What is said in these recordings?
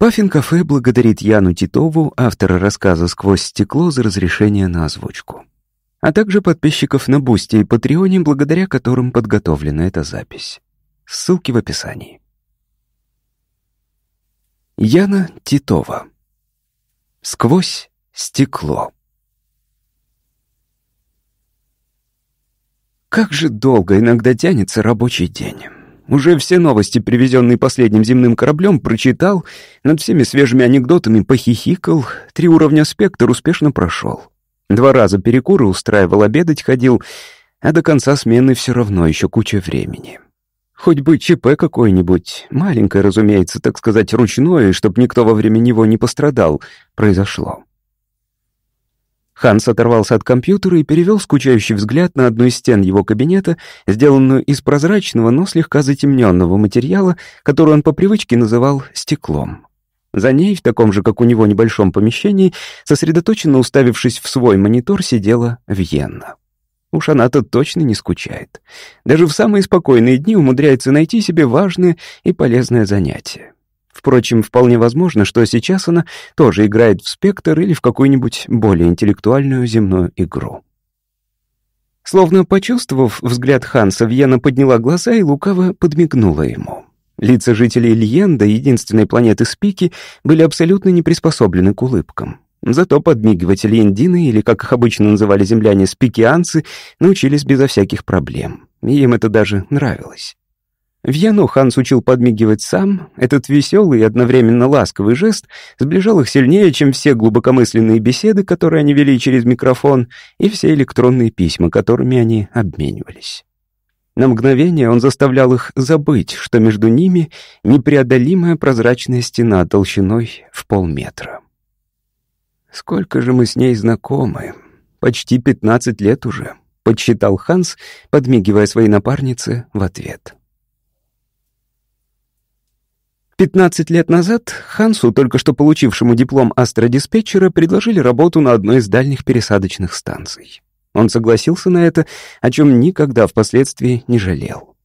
Паффин-кафе благодарит Яну Титову, автора рассказа «Сквозь стекло» за разрешение на озвучку. А также подписчиков на Бусти и Патреоне, благодаря которым подготовлена эта запись. Ссылки в описании. Яна Титова. «Сквозь стекло». Как же долго иногда тянется рабочий день. Уже все новости, привезенные последним земным кораблем, прочитал, над всеми свежими анекдотами похихикал, три уровня спектр успешно прошел. Два раза перекуры устраивал, обедать ходил, а до конца смены все равно еще куча времени. Хоть бы ЧП какое-нибудь, маленькое, разумеется, так сказать, ручное, чтоб никто во время него не пострадал, произошло. Ханс оторвался от компьютера и перевел скучающий взгляд на одну из стен его кабинета, сделанную из прозрачного, но слегка затемненного материала, который он по привычке называл «стеклом». За ней, в таком же, как у него, небольшом помещении, сосредоточенно уставившись в свой монитор, сидела Вьенна. Уж она-то точно не скучает. Даже в самые спокойные дни умудряется найти себе важное и полезное занятие. Впрочем, вполне возможно, что сейчас она тоже играет в спектр или в какую-нибудь более интеллектуальную земную игру. Словно почувствовав взгляд Ханса, Вьена подняла глаза и лукаво подмигнула ему. Лица жителей Льенда, единственной планеты Спики, были абсолютно не приспособлены к улыбкам. Зато подмигивать льендины, или, как их обычно называли земляне, спикианцы, научились безо всяких проблем. Им это даже нравилось. Вьяну Ханс учил подмигивать сам. Этот веселый и одновременно ласковый жест сближал их сильнее, чем все глубокомысленные беседы, которые они вели через микрофон, и все электронные письма, которыми они обменивались. На мгновение он заставлял их забыть, что между ними непреодолимая прозрачная стена толщиной в полметра. «Сколько же мы с ней знакомы? Почти пятнадцать лет уже», — подсчитал Ханс, подмигивая своей напарнице в ответ. Пятнадцать лет назад Хансу, только что получившему диплом астродиспетчера, предложили работу на одной из дальних пересадочных станций. Он согласился на это, о чем никогда впоследствии не жалел.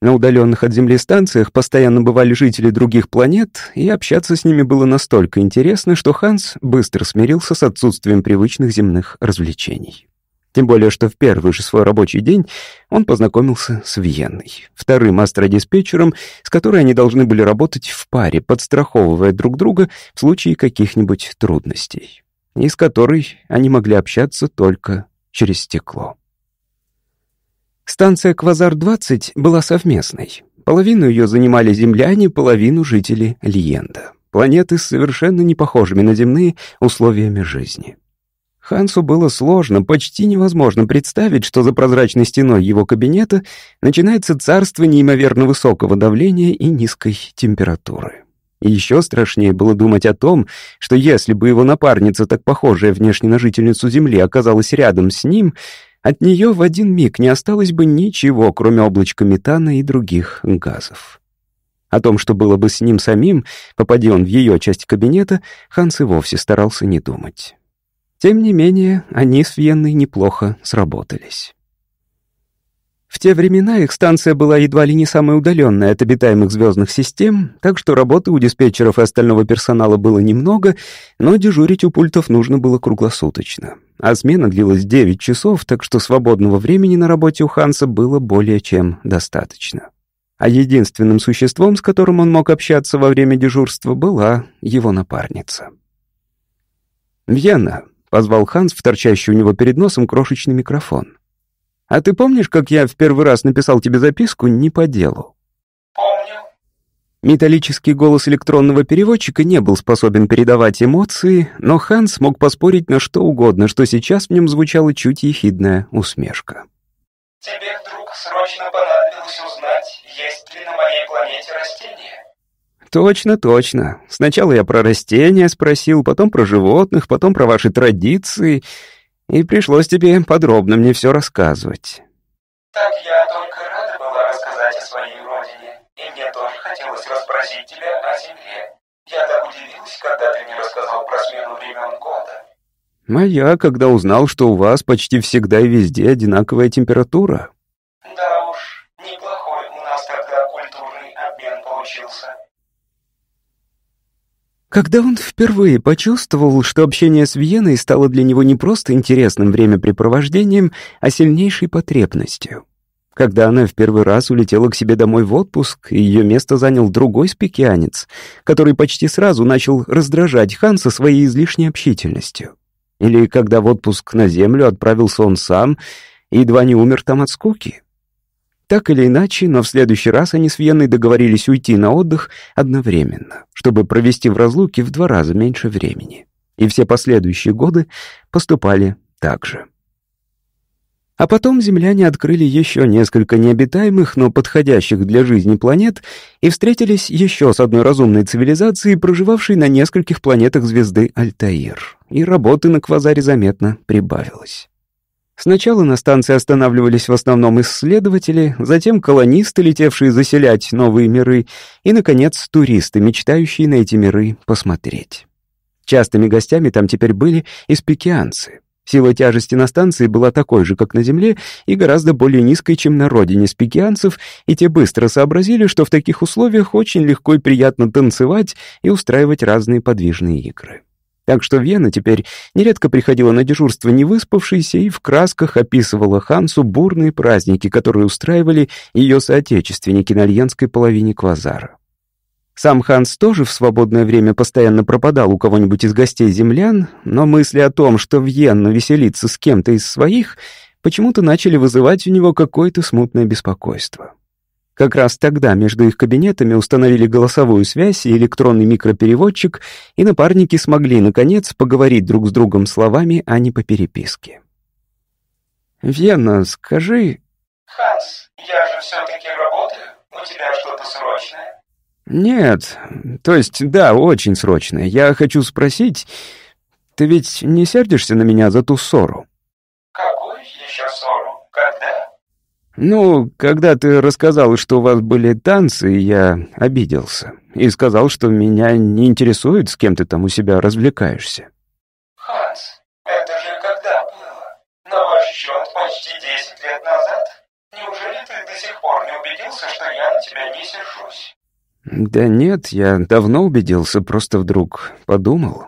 На удаленных от Земли станциях постоянно бывали жители других планет, и общаться с ними было настолько интересно, что Ханс быстро смирился с отсутствием привычных земных развлечений. Тем более, что в первый же свой рабочий день он познакомился с Вьенной, вторым астродиспетчером, с которой они должны были работать в паре, подстраховывая друг друга в случае каких-нибудь трудностей, и с которой они могли общаться только через стекло. Станция «Квазар-20» была совместной. Половину ее занимали земляне, половину — жители Лиенда. Планеты с совершенно не похожими на земные условиями жизни. Хансу было сложно, почти невозможно представить, что за прозрачной стеной его кабинета начинается царство неимоверно высокого давления и низкой температуры. И еще страшнее было думать о том, что если бы его напарница, так похожая внешне на жительницу Земли, оказалась рядом с ним, от нее в один миг не осталось бы ничего, кроме облачка метана и других газов. О том, что было бы с ним самим, попади он в ее часть кабинета, Ханс и вовсе старался не думать. Тем не менее, они с Вьенной неплохо сработались. В те времена их станция была едва ли не самая удаленная от обитаемых звездных систем, так что работы у диспетчеров и остального персонала было немного, но дежурить у пультов нужно было круглосуточно. А смена длилась 9 часов, так что свободного времени на работе у Ханса было более чем достаточно. А единственным существом, с которым он мог общаться во время дежурства, была его напарница. «Вьена», — позвал Ханс в торчащий у него перед носом крошечный микрофон. «А ты помнишь, как я в первый раз написал тебе записку не по делу?» «Помню». Металлический голос электронного переводчика не был способен передавать эмоции, но Ханс мог поспорить на что угодно, что сейчас в нем звучала чуть ехидная усмешка. «Тебе вдруг срочно понадобилось узнать, есть ли на моей планете растения?» «Точно, точно. Сначала я про растения спросил, потом про животных, потом про ваши традиции, и пришлось тебе подробно мне все рассказывать». «Так я только рада была рассказать о своей родине, и мне тоже хотелось расспросить тебя о Земле. Я так удивилась, когда ты мне рассказал про смену времен года». А я, когда узнал, что у вас почти всегда и везде одинаковая температура. Да уж, неплохой у нас тогда культурный обмен получился. Когда он впервые почувствовал, что общение с Вьеной стало для него не просто интересным времяпрепровождением, а сильнейшей потребностью. Когда она в первый раз улетела к себе домой в отпуск, ее место занял другой спекианец, который почти сразу начал раздражать Ханса своей излишней общительностью. Или когда в отпуск на землю отправился он сам и едва не умер там от скуки. Так или иначе, но в следующий раз они с Вьенной договорились уйти на отдых одновременно, чтобы провести в разлуке в два раза меньше времени. И все последующие годы поступали так же. А потом земляне открыли еще несколько необитаемых, но подходящих для жизни планет и встретились еще с одной разумной цивилизацией, проживавшей на нескольких планетах звезды Альтаир. И работы на квазаре заметно прибавилось. Сначала на станции останавливались в основном исследователи, затем колонисты, летевшие заселять новые миры, и, наконец, туристы, мечтающие на эти миры посмотреть. Частыми гостями там теперь были испекианцы. Сила тяжести на станции была такой же, как на Земле, и гораздо более низкой, чем на родине спикианцев, и те быстро сообразили, что в таких условиях очень легко и приятно танцевать и устраивать разные подвижные игры. Так что Вена теперь нередко приходила на дежурство невыспавшейся и в красках описывала Хансу бурные праздники, которые устраивали ее соотечественники на альянской половине квазара. Сам Ханс тоже в свободное время постоянно пропадал у кого-нибудь из гостей землян, но мысли о том, что Вьенна веселится с кем-то из своих, почему-то начали вызывать у него какое-то смутное беспокойство. Как раз тогда между их кабинетами установили голосовую связь и электронный микропереводчик, и напарники смогли, наконец, поговорить друг с другом словами, а не по переписке. «Вьенна, скажи...» «Ханс, я же все-таки работаю. У тебя что-то срочное?» «Нет, то есть, да, очень срочно. Я хочу спросить, ты ведь не сердишься на меня за ту ссору?» «Какую еще ссору? Когда?» «Ну, когда ты рассказал, что у вас были танцы, я обиделся. И сказал, что меня не интересует, с кем ты там у себя развлекаешься». «Ханс, это же когда было? На ваш счет почти десять лет назад? Неужели ты до сих пор не убедился, что я на тебя не сержусь?» «Да нет, я давно убедился, просто вдруг подумал».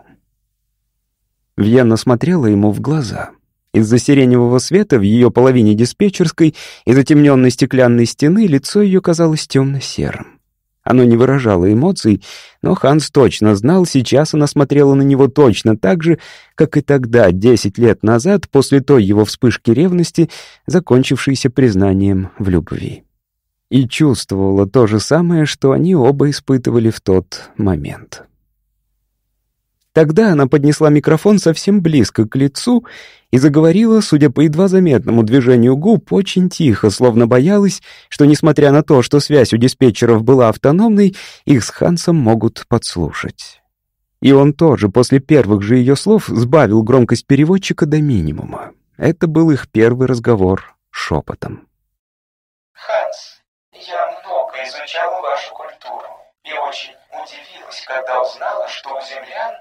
Вьенна смотрела ему в глаза. Из-за сиреневого света в ее половине диспетчерской и затемненной стеклянной стены лицо ее казалось темно-серым. Оно не выражало эмоций, но Ханс точно знал, сейчас она смотрела на него точно так же, как и тогда, десять лет назад, после той его вспышки ревности, закончившейся признанием в любви и чувствовала то же самое, что они оба испытывали в тот момент. Тогда она поднесла микрофон совсем близко к лицу и заговорила, судя по едва заметному движению губ, очень тихо, словно боялась, что, несмотря на то, что связь у диспетчеров была автономной, их с Хансом могут подслушать. И он тоже после первых же ее слов сбавил громкость переводчика до минимума. Это был их первый разговор шепотом. «Ханс, я много изучала вашу культуру и очень удивилась, когда узнала, что у землян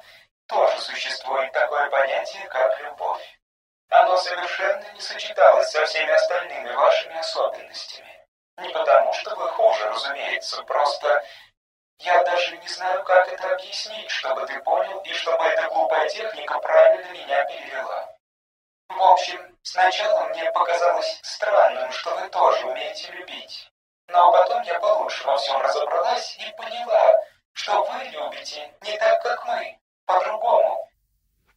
тоже существует такое понятие, как любовь. Оно совершенно не сочеталось со всеми остальными вашими особенностями. Не потому, что вы хуже, разумеется, просто я даже не знаю, как это объяснить, чтобы ты понял и чтобы эта глупая техника правильно меня перевела. В общем, сначала мне показалось странным, что вы тоже умеете любить. Но потом я получше во всем разобралась и поняла, что вы любите не так, как мы, по-другому.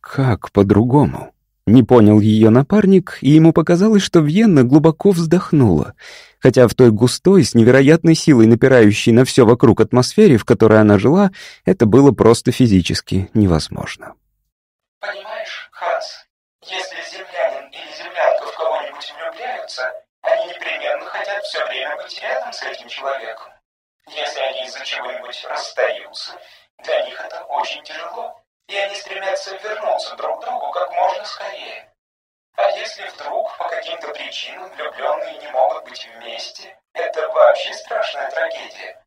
Как по-другому? Не понял ее напарник, и ему показалось, что Вьенна глубоко вздохнула, хотя в той густой, с невероятной силой напирающей на все вокруг атмосфере, в которой она жила, это было просто физически невозможно. Понимаешь, Ханс, если землянин или землянка в кого-нибудь влюбляются, они непременно хотят все время быть рядом с этим человеком. Если они из-за чего-нибудь расстаются, для них это очень тяжело, и они стремятся вернуться друг к другу как можно скорее. А если вдруг по каким-то причинам влюбленные не могут быть вместе, это вообще страшная трагедия.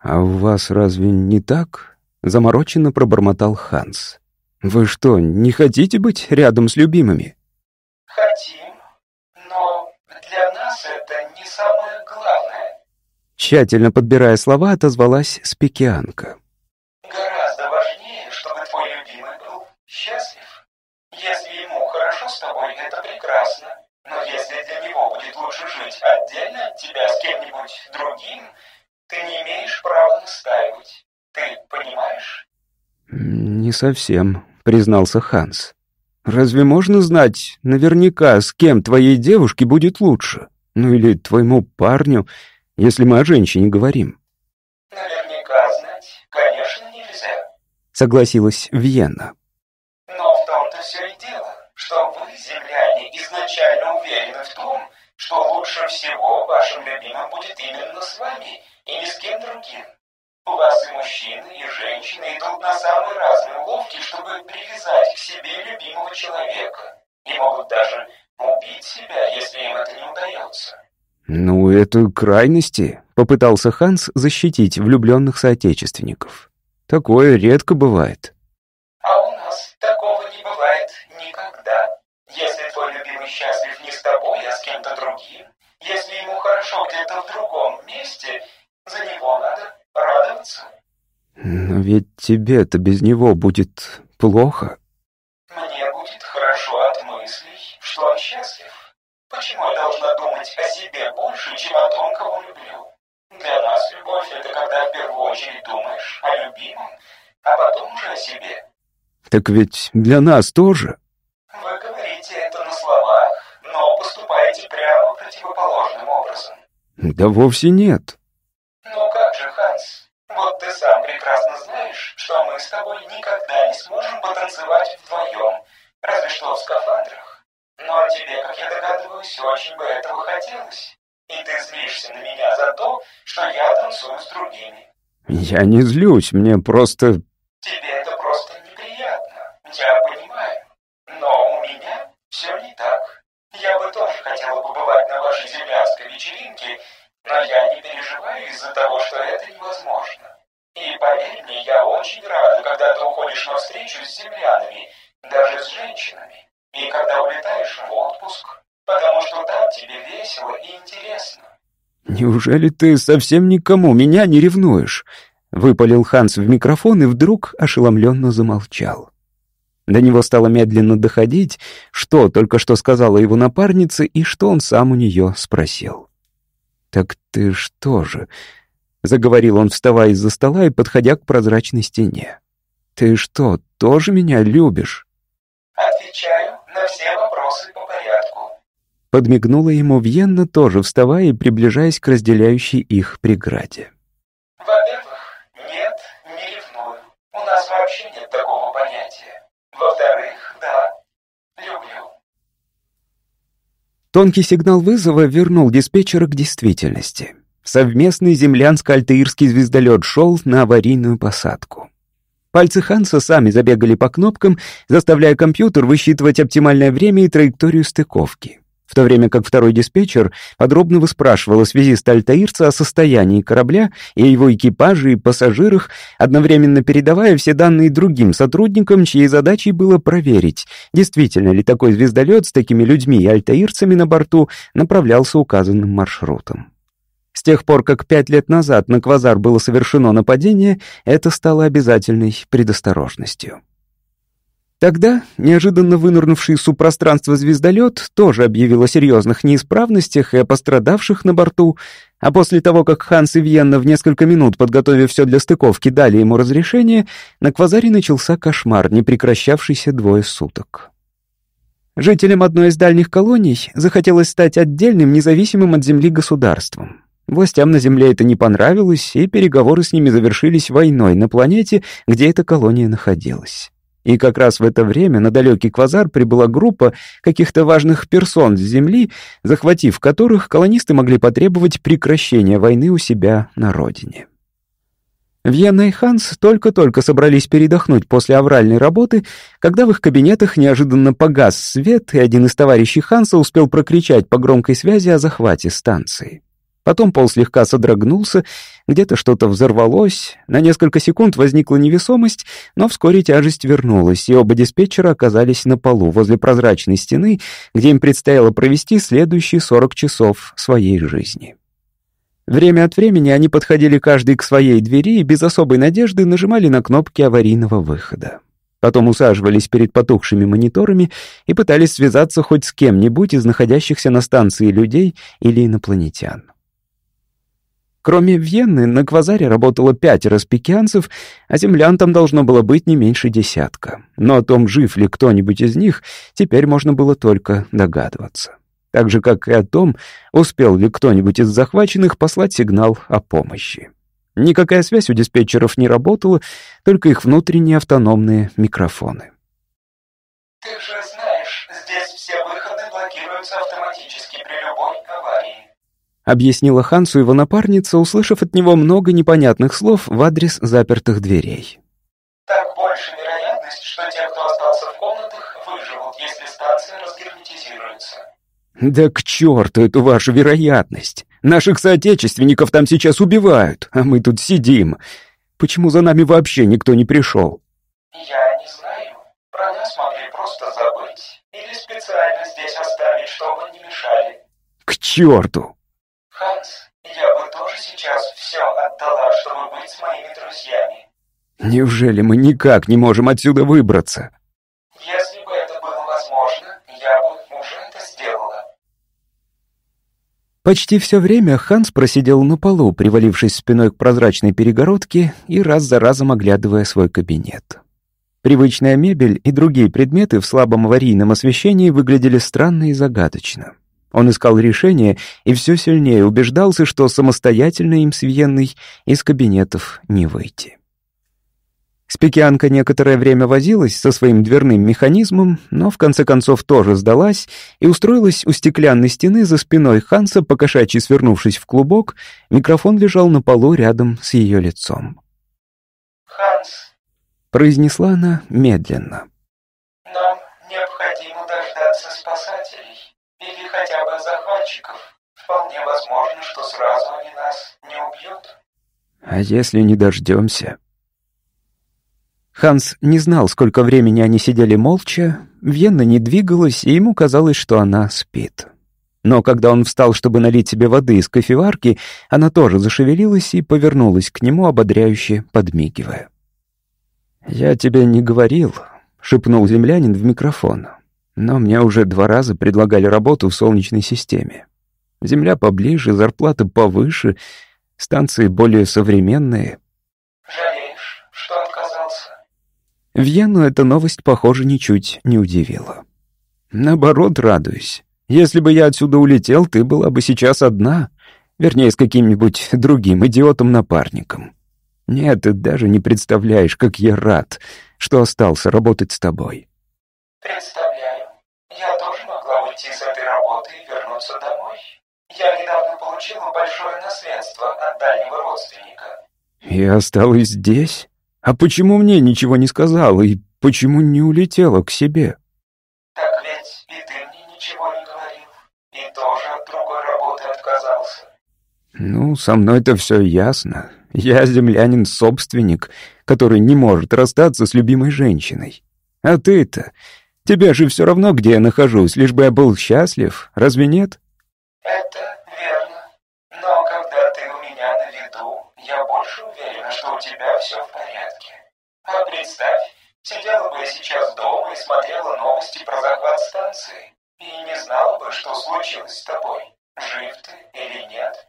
«А у вас разве не так?» — замороченно пробормотал Ханс. «Вы что, не хотите быть рядом с любимыми?» «Хотим, это не самое главное. Тщательно подбирая слова, отозвалась спекианка. Прекрасно. Но если для него будет лучше жить отдельно от тебя с кем-нибудь другим, ты не имеешь права настаивать. Ты понимаешь? «Не совсем», — признался Ханс. «Разве можно знать наверняка, с кем твоей девушке будет лучше? Ну или твоему парню, если мы о женщине говорим?» «Наверняка знать, конечно, нельзя», — согласилась Вьена. «Но в том-то все и дело, что вы, изначально уверены в том, что лучше всего вашим любимым будет именно с вами и ни с кем другим. У вас и мужчины, и женщины идут на самые разные уловки, чтобы привязать к себе любимого человека. И могут даже убить себя, если им это не удается. «Ну, это крайности», — попытался Ханс защитить влюбленных соотечественников. «Такое редко бывает». «А у нас такого хорошо где-то в другом месте, за него надо радоваться. Но ведь тебе-то без него будет плохо. Мне будет хорошо от мыслей, что он счастлив. Почему я должна думать о себе больше, чем о том, кого люблю? Для нас любовь — это когда в первую очередь думаешь о любимом, а потом уже о себе. Так ведь для нас тоже. Вы говорите это на словах, но поступаете прямо противоположным. Да вовсе нет. Ну как же, Ханс, вот ты сам прекрасно знаешь, что мы с тобой никогда не сможем потанцевать вдвоем, разве что в скафандрах. Но тебе, как я догадываюсь, очень бы этого хотелось. И ты злишься на меня за то, что я танцую с другими. Я не злюсь, мне просто... Тебе это просто неприятно, я понимаю. Но у меня все не так. Я бы тоже хотела побывать на вашей землянской вечеринке, но я не переживаю из-за того, что это невозможно. И поверь мне, я очень рада, когда ты уходишь на встречу с землянами, даже с женщинами. И когда улетаешь в отпуск, потому что там тебе весело и интересно. «Неужели ты совсем никому меня не ревнуешь?» — выпалил Ханс в микрофон и вдруг ошеломленно замолчал. До него стало медленно доходить, что только что сказала его напарница и что он сам у нее спросил. «Так ты что же?» — заговорил он, вставая из-за стола и подходя к прозрачной стене. «Ты что, тоже меня любишь?» Отвечаю на все вопросы по порядку. Подмигнула ему Вьенна, тоже вставая и приближаясь к разделяющей их преграде. Во-первых, нет, не ревную. У нас вообще нет такого понятия. Во-вторых, да, люблю. Тонкий сигнал вызова вернул диспетчера к действительности. Совместный землянско-альтаирский звездолет шел на аварийную посадку. Пальцы Ханса сами забегали по кнопкам, заставляя компьютер высчитывать оптимальное время и траекторию стыковки. В то время как второй диспетчер подробно выспрашивал о связи альтаирца о состоянии корабля и его экипаже и пассажирах, одновременно передавая все данные другим сотрудникам, чьей задачей было проверить, действительно ли такой звездолет с такими людьми и альтаирцами на борту направлялся указанным маршрутом. С тех пор, как пять лет назад на Квазар было совершено нападение, это стало обязательной предосторожностью. Тогда неожиданно вынырнувший из субпространства звездолет тоже объявил о серьезных неисправностях и о пострадавших на борту, а после того, как Ханс и Вьенна в несколько минут, подготовив все для стыковки, дали ему разрешение, на Квазаре начался кошмар, не прекращавшийся двое суток. Жителям одной из дальних колоний захотелось стать отдельным, независимым от Земли государством. Властям на Земле это не понравилось, и переговоры с ними завершились войной на планете, где эта колония находилась. И как раз в это время на далекий квазар прибыла группа каких-то важных персон с Земли, захватив которых колонисты могли потребовать прекращения войны у себя на родине. Вьенна и Ханс только-только собрались передохнуть после авральной работы, когда в их кабинетах неожиданно погас свет, и один из товарищей Ханса успел прокричать по громкой связи о захвате станции. Потом пол слегка содрогнулся, где-то что-то взорвалось, на несколько секунд возникла невесомость, но вскоре тяжесть вернулась, и оба диспетчера оказались на полу возле прозрачной стены, где им предстояло провести следующие 40 часов своей жизни. Время от времени они подходили каждый к своей двери и без особой надежды нажимали на кнопки аварийного выхода. Потом усаживались перед потухшими мониторами и пытались связаться хоть с кем-нибудь из находящихся на станции людей или инопланетян. Кроме Вьенны, на квазаре работало пятеро спикианцев, а землян там должно было быть не меньше десятка. Но о том, жив ли кто-нибудь из них, теперь можно было только догадываться. Так же, как и о том, успел ли кто-нибудь из захваченных послать сигнал о помощи. Никакая связь у диспетчеров не работала, только их внутренние автономные микрофоны. Ты же Объяснила Хансу его напарница, услышав от него много непонятных слов в адрес запертых дверей. Так больше вероятность, что те, кто остался в комнатах, выживут, если станция разгерметизируется. Да к черту эту вашу вероятность! Наших соотечественников там сейчас убивают, а мы тут сидим. Почему за нами вообще никто не пришел? Я не знаю. Про нас могли просто забыть. Или специально здесь оставить, чтобы не мешали. К черту! Ханс, я бы тоже сейчас все отдала, чтобы быть с моими друзьями. Неужели мы никак не можем отсюда выбраться? Если бы это было возможно, я бы уже это сделала. Почти все время Ханс просидел на полу, привалившись спиной к прозрачной перегородке и раз за разом оглядывая свой кабинет. Привычная мебель и другие предметы в слабом аварийном освещении выглядели странно и загадочно. Он искал решение и все сильнее убеждался, что самостоятельно им с Вьенной из кабинетов не выйти. Спекианка некоторое время возилась со своим дверным механизмом, но в конце концов тоже сдалась и устроилась у стеклянной стены за спиной Ханса, покошачьи свернувшись в клубок, микрофон лежал на полу рядом с ее лицом. Ханс, Произнесла она медленно. Захватчиков. Вполне возможно, что сразу они нас не убьют. «А если не дождемся?» Ханс не знал, сколько времени они сидели молча. Вьенна не двигалась, и ему казалось, что она спит. Но когда он встал, чтобы налить себе воды из кофеварки, она тоже зашевелилась и повернулась к нему, ободряюще подмигивая. «Я тебе не говорил», — шепнул землянин в микрофон. «Но мне уже два раза предлагали работу в Солнечной системе. Земля поближе, зарплата повыше, станции более современные». Жалеешь, что отказался? Вьену эта новость, похоже, ничуть не удивила. Наоборот, радуюсь. Если бы я отсюда улетел, ты была бы сейчас одна. Вернее, с каким-нибудь другим идиотом-напарником. Нет, ты даже не представляешь, как я рад, что остался работать с тобой. Представляю. Я тоже могла уйти с этой работы и вернуться домой. Я недавно получила большое наследство от дальнего родственника. Я осталась здесь? А почему мне ничего не сказала и почему не улетела к себе? Так ведь и ты мне ничего не говорил. И тоже от другой работы отказался. Ну, со мной-то все ясно. Я землянин-собственник, который не может расстаться с любимой женщиной. А ты-то... Тебе же все равно, где я нахожусь, лишь бы я был счастлив, разве нет? Это верно. Но когда ты у меня на виду, я больше уверена, что у тебя все в порядке. А представь, сидела бы я сейчас дома и смотрела новости про захват станции. И не знала бы, что случилось с тобой. Жив ты или нет.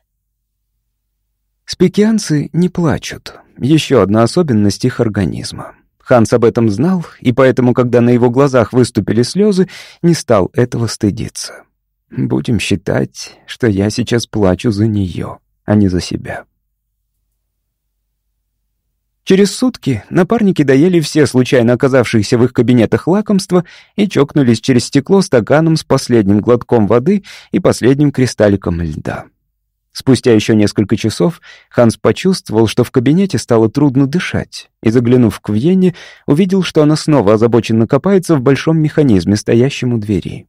Спекианцы не плачут. Еще одна особенность их организма. Ханс об этом знал, и поэтому, когда на его глазах выступили слезы, не стал этого стыдиться. Будем считать, что я сейчас плачу за нее, а не за себя. Через сутки напарники доели все случайно оказавшиеся в их кабинетах лакомства и чокнулись через стекло стаканом с последним глотком воды и последним кристалликом льда. Спустя еще несколько часов Ханс почувствовал, что в кабинете стало трудно дышать, и, заглянув к Вьене, увидел, что она снова озабоченно копается в большом механизме, стоящем у двери.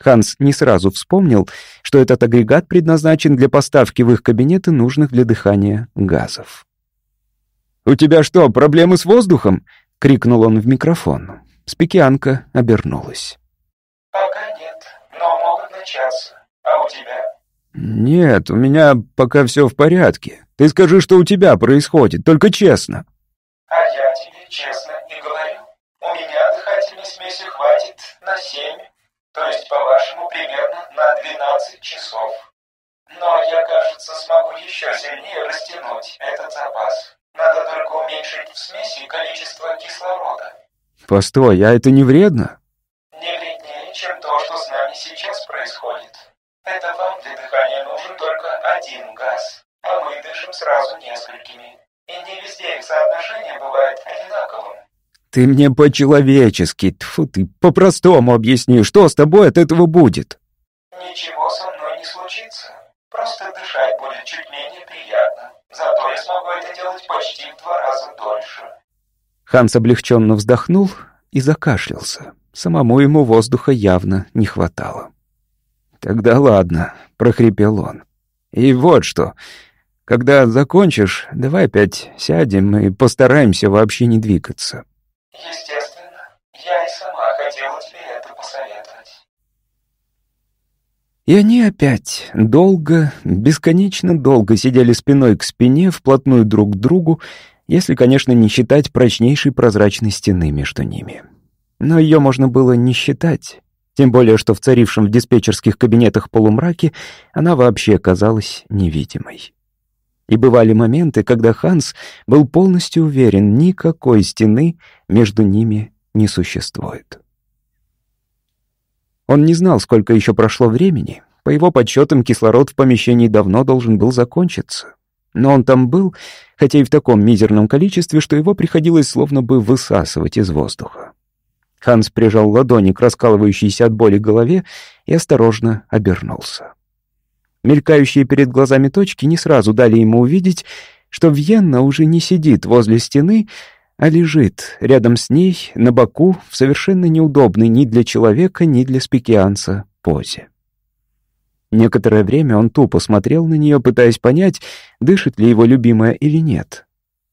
Ханс не сразу вспомнил, что этот агрегат предназначен для поставки в их кабинеты нужных для дыхания газов. «У тебя что, проблемы с воздухом?» — крикнул он в микрофон. Спекианка обернулась. Пока нет, но могут начаться. А у тебя? «Нет, у меня пока все в порядке. Ты скажи, что у тебя происходит, только честно». А я тебе честно и говорю. У меня дыхательной смеси хватит на семь, то есть, по-вашему, примерно на двенадцать часов. Но я, кажется, смогу еще сильнее растянуть этот запас. Надо только уменьшить в смеси количество кислорода. Постой, а это не вредно? Не вреднее, чем то, что с нами сейчас происходит. Это вам для дыхания нужен только один газ, а мы дышим сразу несколькими. И не везде их соотношение бывает одинаковым. Ты мне по-человечески, тьфу ты, по-простому объясни, что с тобой от этого будет? Ничего со мной не случится. Просто дышать будет чуть менее приятно. Зато я смогу это делать почти в два раза дольше. Ханс облегченно вздохнул и закашлялся. Самому ему воздуха явно не хватало. «Тогда ладно», — прохрипел он. «И вот что. Когда закончишь, давай опять сядем и постараемся вообще не двигаться». Естественно. Я и сама хотела тебе это посоветовать. И они опять долго, бесконечно долго сидели спиной к спине, вплотную друг к другу, если, конечно, не считать прочнейшей прозрачной стены между ними. Но ее можно было не считать, тем более, что в царившем в диспетчерских кабинетах полумраке она вообще казалась невидимой. И бывали моменты, когда Ханс был полностью уверен, никакой стены между ними не существует. Он не знал, сколько еще прошло времени. По его подсчетам, кислород в помещении давно должен был закончиться. Но он там был, хотя и в таком мизерном количестве, что его приходилось словно бы высасывать из воздуха. Ханс прижал ладони к раскалывающейся от боли голове и осторожно обернулся. Мелькающие перед глазами точки не сразу дали ему увидеть, что Вьенна уже не сидит возле стены, а лежит рядом с ней, на боку, в совершенно неудобной ни для человека, ни для спекианца позе. Некоторое время он тупо смотрел на нее, пытаясь понять, дышит ли его любимая или нет.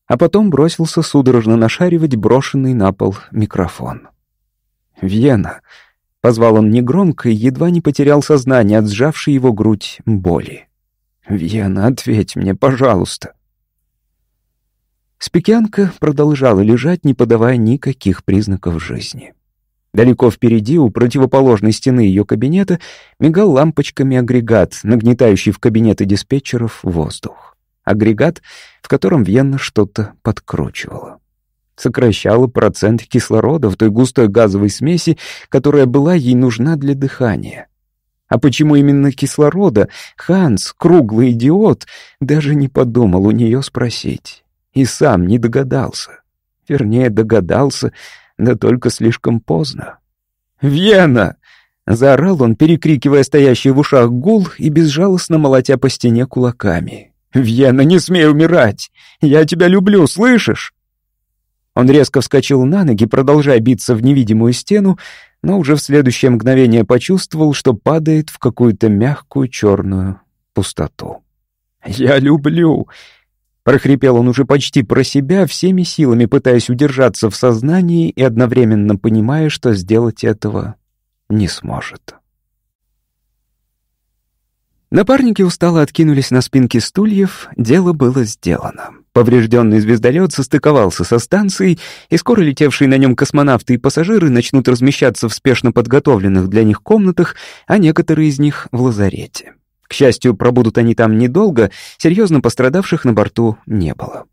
А потом бросился судорожно нашаривать брошенный на пол микрофон. «Вьена», Позвал он негромко и едва не потерял сознание от сжавшей его грудь боли. «Вьена, ответь мне, пожалуйста». Спекянка продолжала лежать, не подавая никаких признаков жизни. Далеко впереди, у противоположной стены ее кабинета, мигал лампочками агрегат, нагнетающий в кабинеты диспетчеров воздух. Агрегат, в котором Вьенна что-то подкручивала сокращала процент кислорода в той густой газовой смеси, которая была ей нужна для дыхания. А почему именно кислорода, Ханс, круглый идиот, даже не подумал у нее спросить. И сам не догадался. Вернее, догадался, да только слишком поздно. «Вена!» — заорал он, перекрикивая стоящий в ушах гул и безжалостно молотя по стене кулаками. «Вена, не смей умирать! Я тебя люблю, слышишь?» Он резко вскочил на ноги, продолжая биться в невидимую стену, но уже в следующее мгновение почувствовал, что падает в какую-то мягкую черную пустоту. «Я люблю!» Прохрипел он уже почти про себя, всеми силами пытаясь удержаться в сознании и одновременно понимая, что сделать этого не сможет. Напарники устало откинулись на спинки стульев, дело было сделано. Поврежденный звездолет состыковался со станцией, и скоро летевшие на нем космонавты и пассажиры начнут размещаться в спешно подготовленных для них комнатах, а некоторые из них — в лазарете. К счастью, пробудут они там недолго, серьезно пострадавших на борту не было.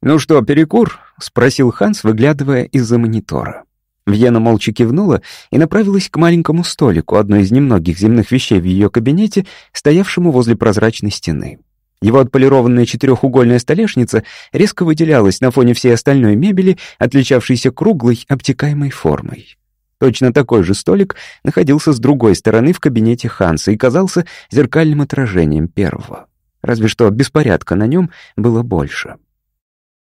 «Ну что, перекур?» — спросил Ханс, выглядывая из-за монитора. Вьена молча кивнула и направилась к маленькому столику, одной из немногих земных вещей в ее кабинете, стоявшему возле прозрачной стены. Его отполированная четырехугольная столешница резко выделялась на фоне всей остальной мебели, отличавшейся круглой, обтекаемой формой. Точно такой же столик находился с другой стороны в кабинете Ханса и казался зеркальным отражением первого. Разве что беспорядка на нем было больше.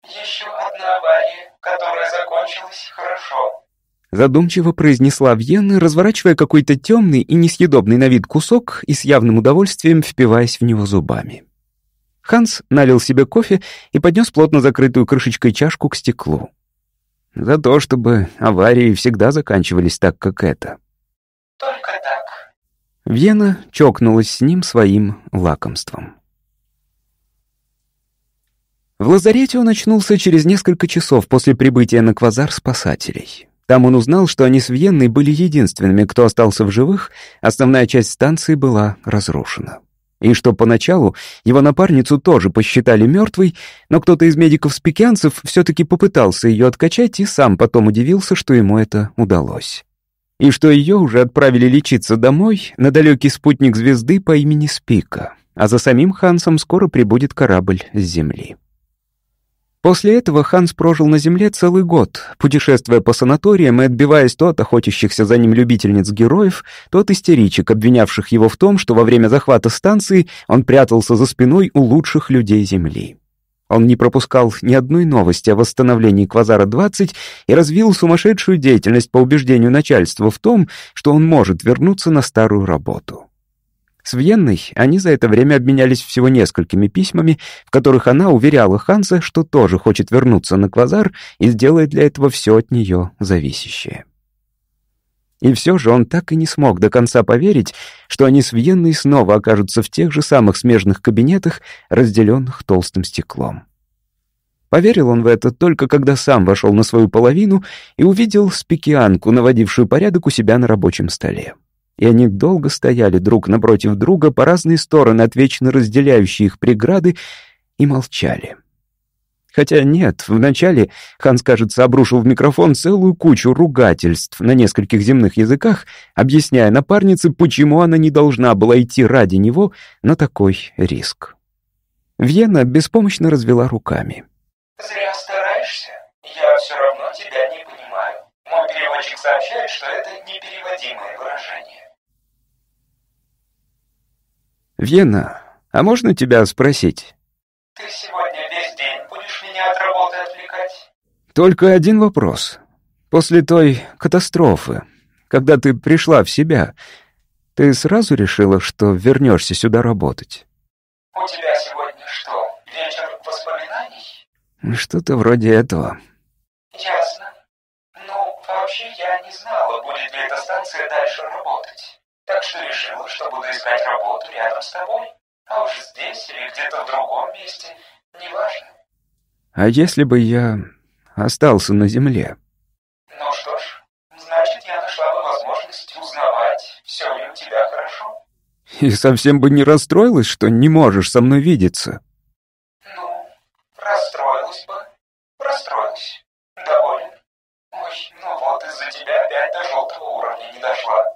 «Еще одна авария, которая закончилась хорошо», Задумчиво произнесла Вьена, разворачивая какой-то темный и несъедобный на вид кусок и с явным удовольствием впиваясь в него зубами. Ханс налил себе кофе и поднес плотно закрытую крышечкой чашку к стеклу. За то, чтобы аварии всегда заканчивались так, как это. «Только так». Вена чокнулась с ним своим лакомством. В лазарете он очнулся через несколько часов после прибытия на квазар спасателей. Там он узнал, что они с Вьенной были единственными, кто остался в живых, основная часть станции была разрушена. И что поначалу его напарницу тоже посчитали мертвой, но кто-то из медиков-спекианцев все-таки попытался ее откачать и сам потом удивился, что ему это удалось. И что ее уже отправили лечиться домой на далекий спутник звезды по имени Спика, а за самим Хансом скоро прибудет корабль с Земли. После этого Ханс прожил на земле целый год, путешествуя по санаториям и отбиваясь то от охотящихся за ним любительниц героев, то от истеричек, обвинявших его в том, что во время захвата станции он прятался за спиной у лучших людей Земли. Он не пропускал ни одной новости о восстановлении Квазара-20 и развил сумасшедшую деятельность по убеждению начальства в том, что он может вернуться на старую работу. С Вьенной они за это время обменялись всего несколькими письмами, в которых она уверяла Ханса, что тоже хочет вернуться на Квазар и сделает для этого все от нее зависящее. И все же он так и не смог до конца поверить, что они с Вьенной снова окажутся в тех же самых смежных кабинетах, разделенных толстым стеклом. Поверил он в это только когда сам вошел на свою половину и увидел спекианку, наводившую порядок у себя на рабочем столе и они долго стояли друг напротив друга по разные стороны от вечно разделяющей их преграды и молчали. Хотя нет, вначале Ханс, кажется, обрушил в микрофон целую кучу ругательств на нескольких земных языках, объясняя напарнице, почему она не должна была идти ради него на такой риск. Вьена беспомощно развела руками. «Зря стараешься. Я все равно тебя не понимаю. Мой переводчик сообщает, что это непереводимое выражение. «Вьена, а можно тебя спросить?» «Ты сегодня весь день будешь меня от работы отвлекать?» «Только один вопрос. После той катастрофы, когда ты пришла в себя, ты сразу решила, что вернешься сюда работать?» «У тебя сегодня что, вечер воспоминаний?» «Что-то вроде этого». «Ясно. Ну, вообще я не знала, будет ли эта станция дальше работать так что решила, что буду искать работу рядом с тобой. А уж здесь или где-то в другом месте, неважно. А если бы я остался на земле? Ну что ж, значит, я нашла бы возможность узнавать, все ли у тебя хорошо. И совсем бы не расстроилась, что не можешь со мной видеться? Ну, расстроилась бы. Расстроилась. Доволен. Ой, ну вот из-за тебя опять до желтого уровня не дошла.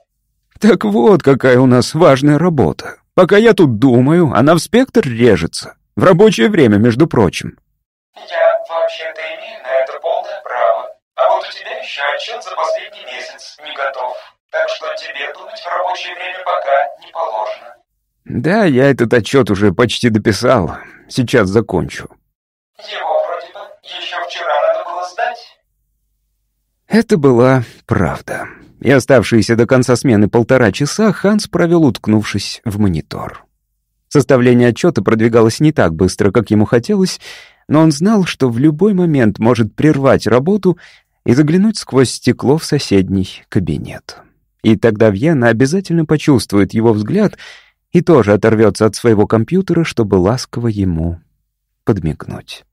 Так вот, какая у нас важная работа. Пока я тут думаю, она в спектр режется. В рабочее время, между прочим. Я вообще-то имею на это полное право. А вот у тебя еще отчет за последний месяц не готов. Так что тебе думать в рабочее время пока не положено. Да, я этот отчет уже почти дописал. Сейчас закончу. Его вроде бы еще вчера надо было сдать. Это была правда и оставшиеся до конца смены полтора часа Ханс провел, уткнувшись в монитор. Составление отчета продвигалось не так быстро, как ему хотелось, но он знал, что в любой момент может прервать работу и заглянуть сквозь стекло в соседний кабинет. И тогда Вьена обязательно почувствует его взгляд и тоже оторвется от своего компьютера, чтобы ласково ему подмигнуть.